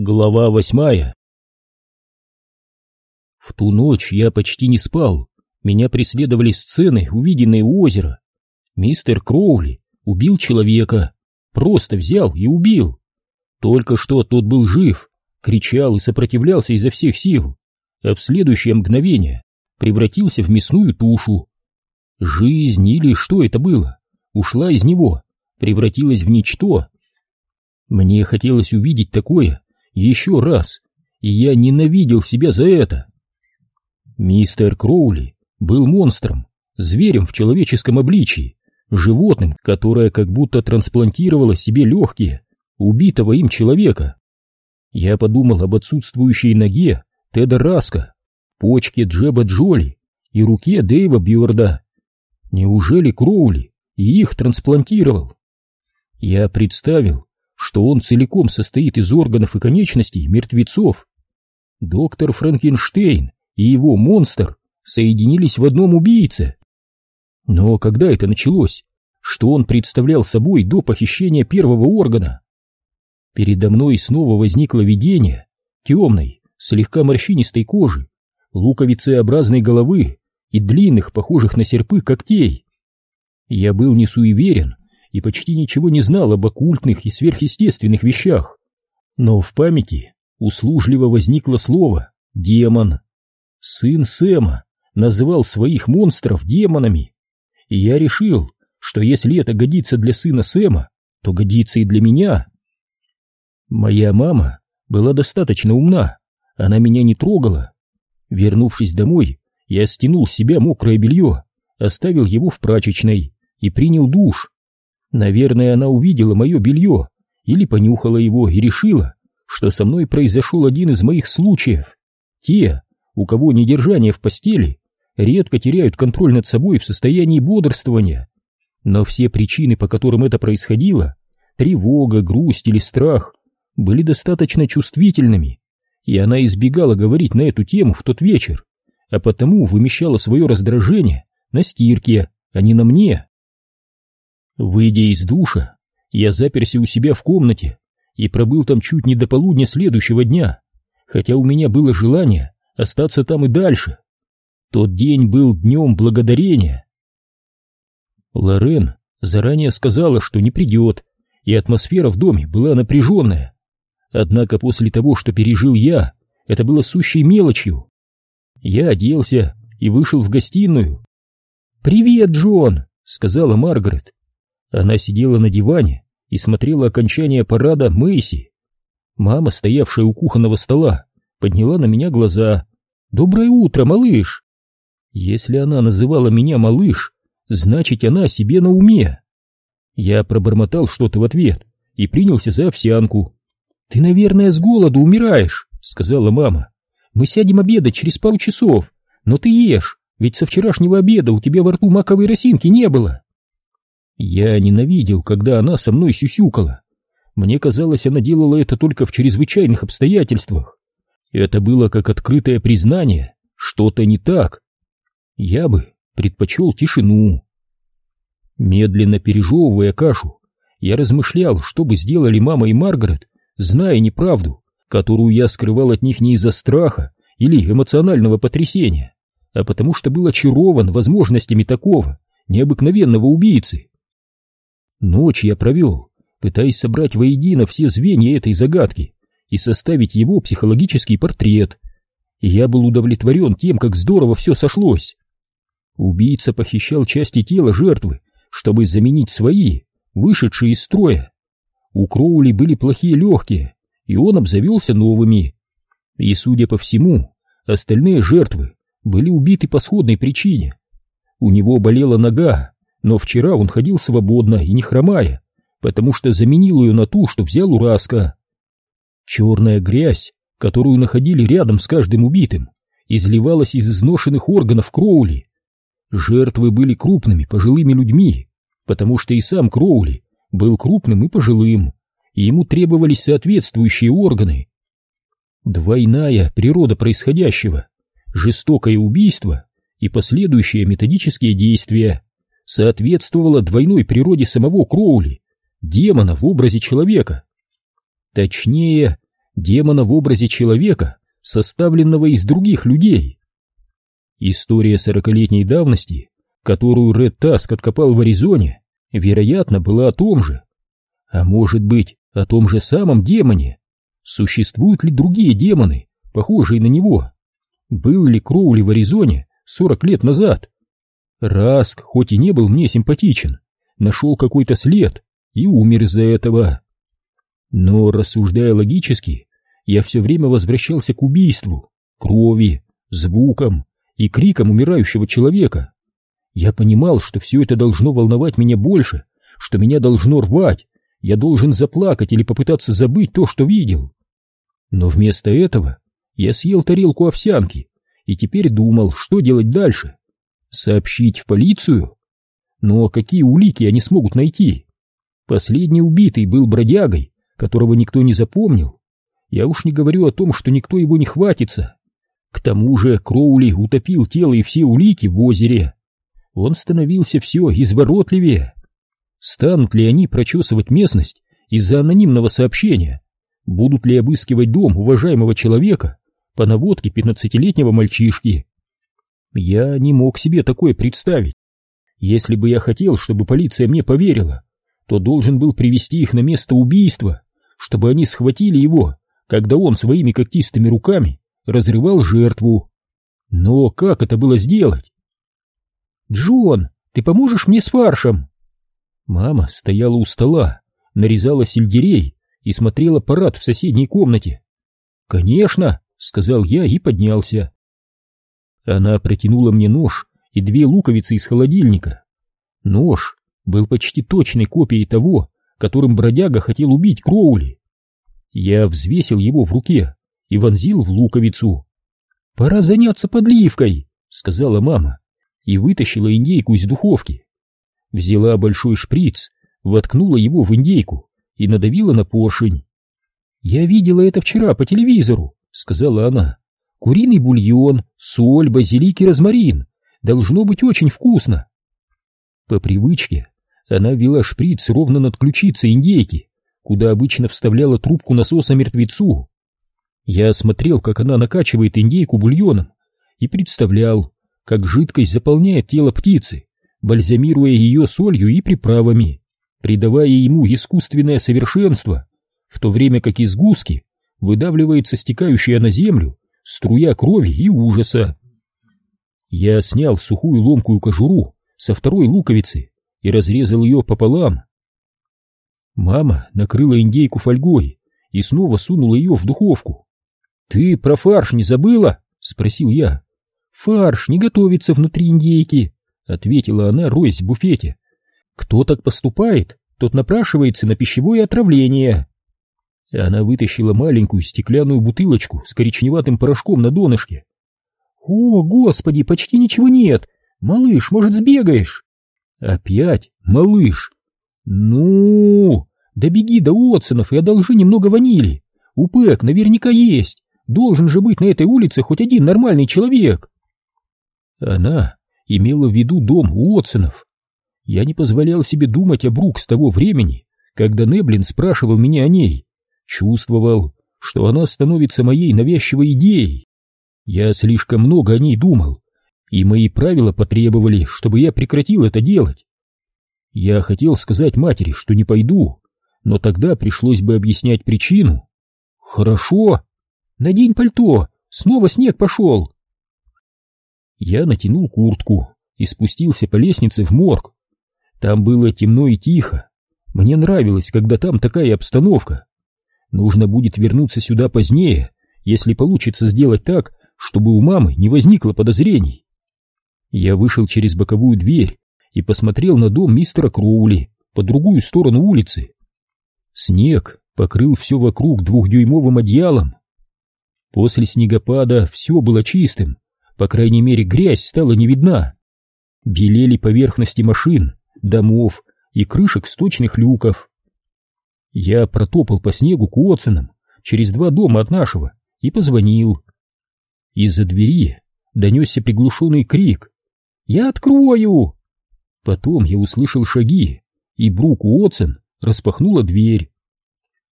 Глава восьмая В ту ночь я почти не спал. Меня преследовали сцены, увиденные у озера. Мистер Кроули убил человека. Просто взял и убил. Только что тот был жив, кричал и сопротивлялся изо всех сил, а в следующее мгновение превратился в мясную тушу. Жизнь или что это было, ушла из него, превратилась в ничто. Мне хотелось увидеть такое, еще раз, и я ненавидел себя за это. Мистер Кроули был монстром, зверем в человеческом обличии, животным, которое как будто трансплантировало себе легкие убитого им человека. Я подумал об отсутствующей ноге Теда Раска, почке Джеба Джоли и руке Дэйва Бьорда. Неужели Кроули и их трансплантировал? Я представил, что он целиком состоит из органов и конечностей мертвецов. Доктор Франкенштейн и его монстр соединились в одном убийце. Но когда это началось? Что он представлял собой до похищения первого органа? Передо мной снова возникло видение темной, слегка морщинистой кожи, луковицеобразной головы и длинных, похожих на серпы, когтей. Я был не суеверен и почти ничего не знал об оккультных и сверхъестественных вещах. Но в памяти услужливо возникло слово «демон». Сын Сэма называл своих монстров демонами. И я решил, что если это годится для сына Сэма, то годится и для меня. Моя мама была достаточно умна, она меня не трогала. Вернувшись домой, я стянул с себя мокрое белье, оставил его в прачечной и принял душ. Наверное, она увидела мое белье или понюхала его и решила, что со мной произошел один из моих случаев. Те, у кого недержание в постели, редко теряют контроль над собой в состоянии бодрствования. Но все причины, по которым это происходило, тревога, грусть или страх, были достаточно чувствительными, и она избегала говорить на эту тему в тот вечер, а потому вымещала свое раздражение на стирке, а не на мне. Выйдя из душа, я заперся у себя в комнате и пробыл там чуть не до полудня следующего дня, хотя у меня было желание остаться там и дальше. Тот день был днем благодарения. Лорен заранее сказала, что не придет, и атмосфера в доме была напряженная. Однако после того, что пережил я, это было сущей мелочью. Я оделся и вышел в гостиную. «Привет, Джон!» — сказала Маргарет. Она сидела на диване и смотрела окончание парада Мэйси. Мама, стоявшая у кухонного стола, подняла на меня глаза. «Доброе утро, малыш!» Если она называла меня малыш, значит, она себе на уме. Я пробормотал что-то в ответ и принялся за овсянку. «Ты, наверное, с голоду умираешь», — сказала мама. «Мы сядем обедать через пару часов, но ты ешь, ведь со вчерашнего обеда у тебя во рту маковой росинки не было». Я ненавидел, когда она со мной сюсюкала. Мне казалось, она делала это только в чрезвычайных обстоятельствах. Это было как открытое признание, что-то не так. Я бы предпочел тишину. Медленно пережевывая кашу, я размышлял, что бы сделали мама и Маргарет, зная неправду, которую я скрывал от них не из-за страха или эмоционального потрясения, а потому что был очарован возможностями такого необыкновенного убийцы. Ночь я провел, пытаясь собрать воедино все звенья этой загадки и составить его психологический портрет. И я был удовлетворен тем, как здорово все сошлось. Убийца похищал части тела жертвы, чтобы заменить свои, вышедшие из строя. У Кроули были плохие легкие, и он обзавелся новыми. И, судя по всему, остальные жертвы были убиты по сходной причине. У него болела нога, но вчера он ходил свободно и не хромая, потому что заменил ее на ту, что взял у Раска. Черная грязь, которую находили рядом с каждым убитым, изливалась из изношенных органов Кроули. Жертвы были крупными пожилыми людьми, потому что и сам Кроули был крупным и пожилым, и ему требовались соответствующие органы. Двойная природа происходящего, жестокое убийство и последующие методические действия соответствовала двойной природе самого Кроули, демона в образе человека. Точнее, демона в образе человека, составленного из других людей. История сорокалетней давности, которую Ред Таск откопал в Аризоне, вероятно, была о том же. А может быть, о том же самом демоне? Существуют ли другие демоны, похожие на него? Был ли Кроули в Аризоне 40 лет назад? Раск, хоть и не был мне симпатичен, нашел какой-то след и умер из-за этого. Но, рассуждая логически, я все время возвращался к убийству, крови, звукам и крикам умирающего человека. Я понимал, что все это должно волновать меня больше, что меня должно рвать, я должен заплакать или попытаться забыть то, что видел. Но вместо этого я съел тарелку овсянки и теперь думал, что делать дальше. Сообщить в полицию? Но какие улики они смогут найти? Последний убитый был бродягой, которого никто не запомнил. Я уж не говорю о том, что никто его не хватится. К тому же Кроули утопил тело и все улики в озере. Он становился все изворотливее. Станут ли они прочесывать местность из-за анонимного сообщения? Будут ли обыскивать дом уважаемого человека по наводке пятнадцатилетнего мальчишки? Я не мог себе такое представить. Если бы я хотел, чтобы полиция мне поверила, то должен был привести их на место убийства, чтобы они схватили его, когда он своими когтистыми руками разрывал жертву. Но как это было сделать? «Джон, ты поможешь мне с фаршем?» Мама стояла у стола, нарезала сельдерей и смотрела парад в соседней комнате. «Конечно!» — сказал я и поднялся. Она протянула мне нож и две луковицы из холодильника. Нож был почти точной копией того, которым бродяга хотел убить Кроули. Я взвесил его в руке и вонзил в луковицу. «Пора заняться подливкой», — сказала мама, и вытащила индейку из духовки. Взяла большой шприц, воткнула его в индейку и надавила на поршень. «Я видела это вчера по телевизору», — сказала она. «Куриный бульон, соль, базилик и розмарин. Должно быть очень вкусно». По привычке она вела шприц ровно над ключицей индейки, куда обычно вставляла трубку насоса мертвецу. Я смотрел, как она накачивает индейку бульоном, и представлял, как жидкость заполняет тело птицы, бальзамируя ее солью и приправами, придавая ему искусственное совершенство, в то время как из гуски выдавливается стекающая на землю струя крови и ужаса. Я снял сухую ломкую кожуру со второй луковицы и разрезал ее пополам. Мама накрыла индейку фольгой и снова сунула ее в духовку. «Ты про фарш не забыла?» — спросил я. «Фарш не готовится внутри индейки», — ответила она, роясь в буфете. «Кто так поступает, тот напрашивается на пищевое отравление». Она вытащила маленькую стеклянную бутылочку с коричневатым порошком на донышке. «О, господи, почти ничего нет! Малыш, может, сбегаешь?» «Опять? Малыш!» «Ну, да беги до Отсонов и одолжи немного ванили. У Пэк наверняка есть. Должен же быть на этой улице хоть один нормальный человек». Она имела в виду дом Уотсонов. Я не позволял себе думать о Брук с того времени, когда Неблин спрашивал меня о ней. Чувствовал, что она становится моей навязчивой идеей. Я слишком много о ней думал, и мои правила потребовали, чтобы я прекратил это делать. Я хотел сказать матери, что не пойду, но тогда пришлось бы объяснять причину. Хорошо. Надень пальто, снова снег пошел. Я натянул куртку и спустился по лестнице в морг. Там было темно и тихо. Мне нравилось, когда там такая обстановка. Нужно будет вернуться сюда позднее, если получится сделать так, чтобы у мамы не возникло подозрений. Я вышел через боковую дверь и посмотрел на дом мистера Кроули по другую сторону улицы. Снег покрыл все вокруг двухдюймовым одеялом. После снегопада все было чистым, по крайней мере грязь стала не видна. Белели поверхности машин, домов и крышек сточных люков. Я протопал по снегу к Уотсонам через два дома от нашего и позвонил. Из-за двери донесся приглушенный крик. «Я открою!» Потом я услышал шаги, и Брук Уотсон распахнула дверь.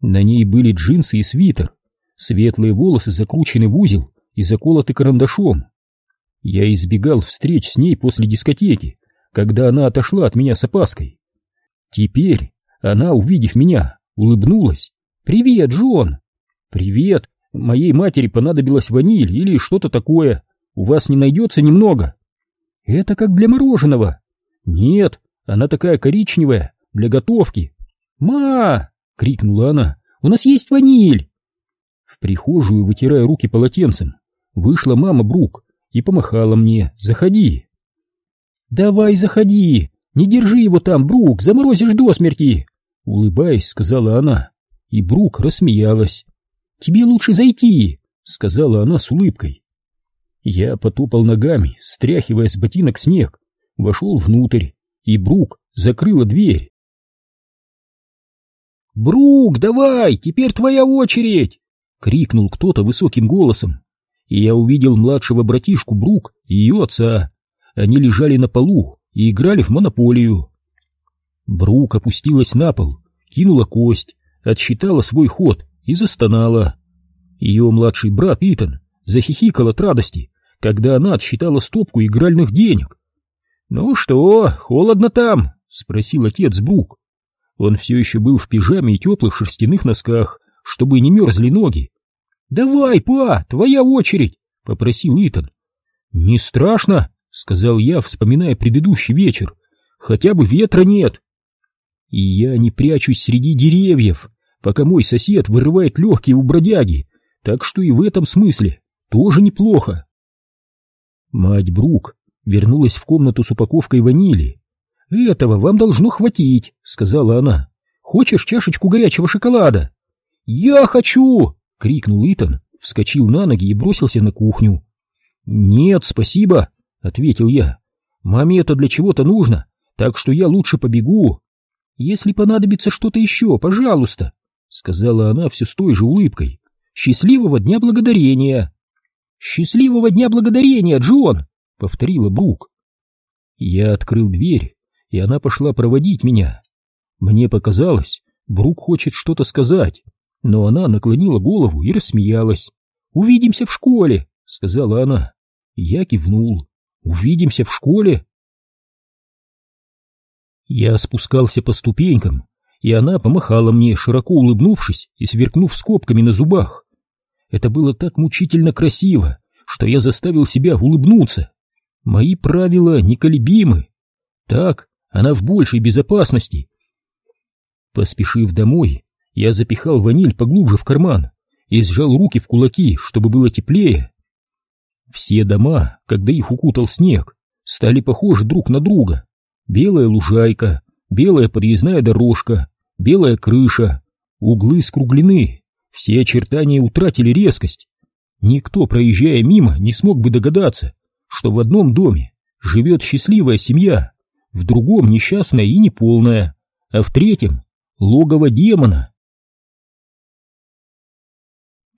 На ней были джинсы и свитер. Светлые волосы закручены в узел и заколоты карандашом. Я избегал встреч с ней после дискотеки, когда она отошла от меня с опаской. Теперь она, увидев меня, улыбнулась. «Привет, Джон!» «Привет! Моей матери понадобилась ваниль или что-то такое. У вас не найдется немного?» «Это как для мороженого». «Нет, она такая коричневая, для готовки». «Ма!» — крикнула она. «У нас есть ваниль!» В прихожую, вытирая руки полотенцем, вышла мама Брук и помахала мне. «Заходи!» «Давай, заходи! Не держи его там, Брук, заморозишь до смерти!» Улыбаясь, сказала она, и Брук рассмеялась. «Тебе лучше зайти!» — сказала она с улыбкой. Я потопал ногами, стряхивая с ботинок снег, вошел внутрь, и Брук закрыла дверь. «Брук, давай, теперь твоя очередь!» — крикнул кто-то высоким голосом, и я увидел младшего братишку Брук и ее отца. Они лежали на полу и играли в монополию. Брук опустилась на пол, кинула кость, отсчитала свой ход и застонала. Ее младший брат Итан захихикал от радости, когда она отсчитала стопку игральных денег. «Ну что, холодно там?» — спросил отец Брук. Он все еще был в пижаме и теплых шерстяных носках, чтобы не мерзли ноги. «Давай, па, твоя очередь!» — попросил Итан. «Не страшно?» — сказал я, вспоминая предыдущий вечер. «Хотя бы ветра нет!» И я не прячусь среди деревьев, пока мой сосед вырывает легкие у бродяги, так что и в этом смысле тоже неплохо. Мать Брук вернулась в комнату с упаковкой ванили. «Этого вам должно хватить», — сказала она. «Хочешь чашечку горячего шоколада?» «Я хочу!» — крикнул Итан, вскочил на ноги и бросился на кухню. «Нет, спасибо», — ответил я. «Маме это для чего-то нужно, так что я лучше побегу». «Если понадобится что-то еще, пожалуйста», — сказала она все с той же улыбкой. «Счастливого дня благодарения!» «Счастливого дня благодарения, Джон!» — повторила Брук. Я открыл дверь, и она пошла проводить меня. Мне показалось, Брук хочет что-то сказать, но она наклонила голову и рассмеялась. «Увидимся в школе!» — сказала она. Я кивнул. «Увидимся в школе?» Я спускался по ступенькам, и она помахала мне, широко улыбнувшись и сверкнув скобками на зубах. Это было так мучительно красиво, что я заставил себя улыбнуться. Мои правила неколебимы. Так, она в большей безопасности. Поспешив домой, я запихал ваниль поглубже в карман и сжал руки в кулаки, чтобы было теплее. Все дома, когда их укутал снег, стали похожи друг на друга. Белая лужайка, белая подъездная дорожка, белая крыша, углы скруглены, все очертания утратили резкость. Никто, проезжая мимо, не смог бы догадаться, что в одном доме живет счастливая семья, в другом несчастная и неполная, а в третьем — логово демона.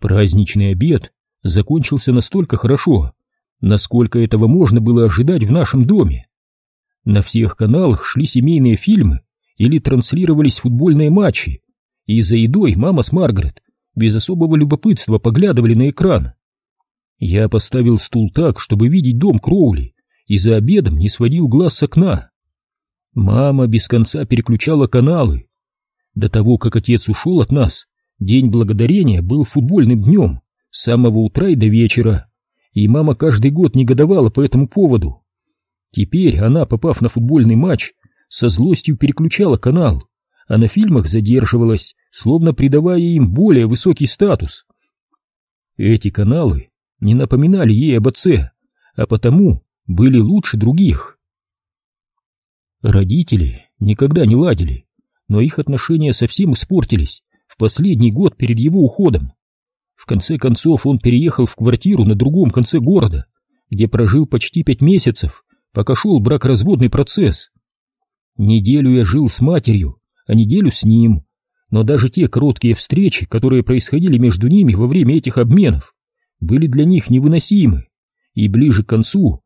Праздничный обед закончился настолько хорошо, насколько этого можно было ожидать в нашем доме. На всех каналах шли семейные фильмы или транслировались футбольные матчи, и за едой мама с Маргарет без особого любопытства поглядывали на экран. Я поставил стул так, чтобы видеть дом Кроули, и за обедом не сводил глаз с окна. Мама без конца переключала каналы. До того, как отец ушел от нас, День Благодарения был футбольным днем с самого утра и до вечера, и мама каждый год негодовала по этому поводу. Теперь она, попав на футбольный матч, со злостью переключала канал, а на фильмах задерживалась, словно придавая им более высокий статус. Эти каналы не напоминали ей об отце, а потому были лучше других. Родители никогда не ладили, но их отношения совсем испортились в последний год перед его уходом. В конце концов он переехал в квартиру на другом конце города, где прожил почти пять месяцев, пока шел бракоразводный процесс. Неделю я жил с матерью, а неделю с ним, но даже те короткие встречи, которые происходили между ними во время этих обменов, были для них невыносимы, и ближе к концу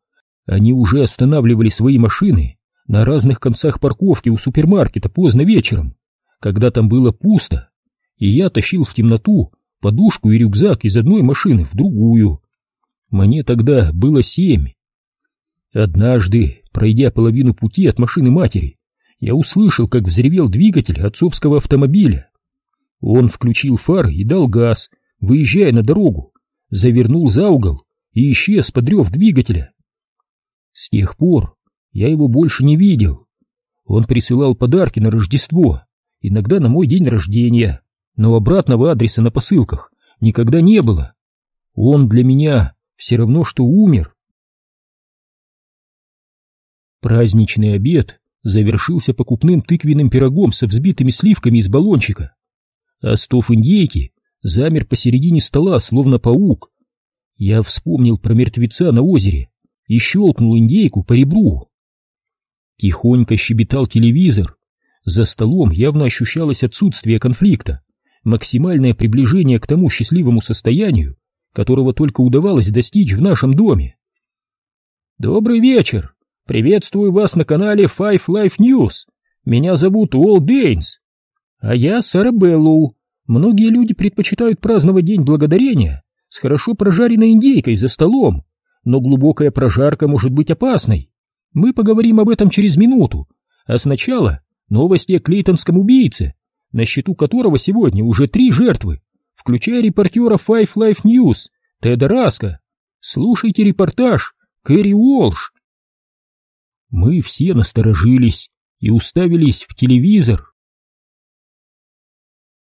они уже останавливали свои машины на разных концах парковки у супермаркета поздно вечером, когда там было пусто, и я тащил в темноту подушку и рюкзак из одной машины в другую. Мне тогда было семь. Однажды, пройдя половину пути от машины матери, я услышал, как взревел двигатель отцовского автомобиля. Он включил фар и дал газ, выезжая на дорогу, завернул за угол и исчез под рев двигателя. С тех пор я его больше не видел. Он присылал подарки на Рождество, иногда на мой день рождения, но обратного адреса на посылках никогда не было. Он для меня все равно, что умер. Праздничный обед завершился покупным тыквенным пирогом со взбитыми сливками из баллончика. А стов индейки замер посередине стола, словно паук. Я вспомнил про мертвеца на озере и щелкнул индейку по ребру. Тихонько щебетал телевизор. За столом явно ощущалось отсутствие конфликта, максимальное приближение к тому счастливому состоянию, которого только удавалось достичь в нашем доме. «Добрый вечер! Приветствую вас на канале Five Life News! Меня зовут Уолл Дейнс!» «А я Сара Беллоу. Многие люди предпочитают праздновать День Благодарения с хорошо прожаренной индейкой за столом, но глубокая прожарка может быть опасной. Мы поговорим об этом через минуту, а сначала новости о клейтонском убийце, на счету которого сегодня уже три жертвы, включая репортера Five Life News Теда Раска. Слушайте репортаж Кэрри Уолш. Мы все насторожились и уставились в телевизор.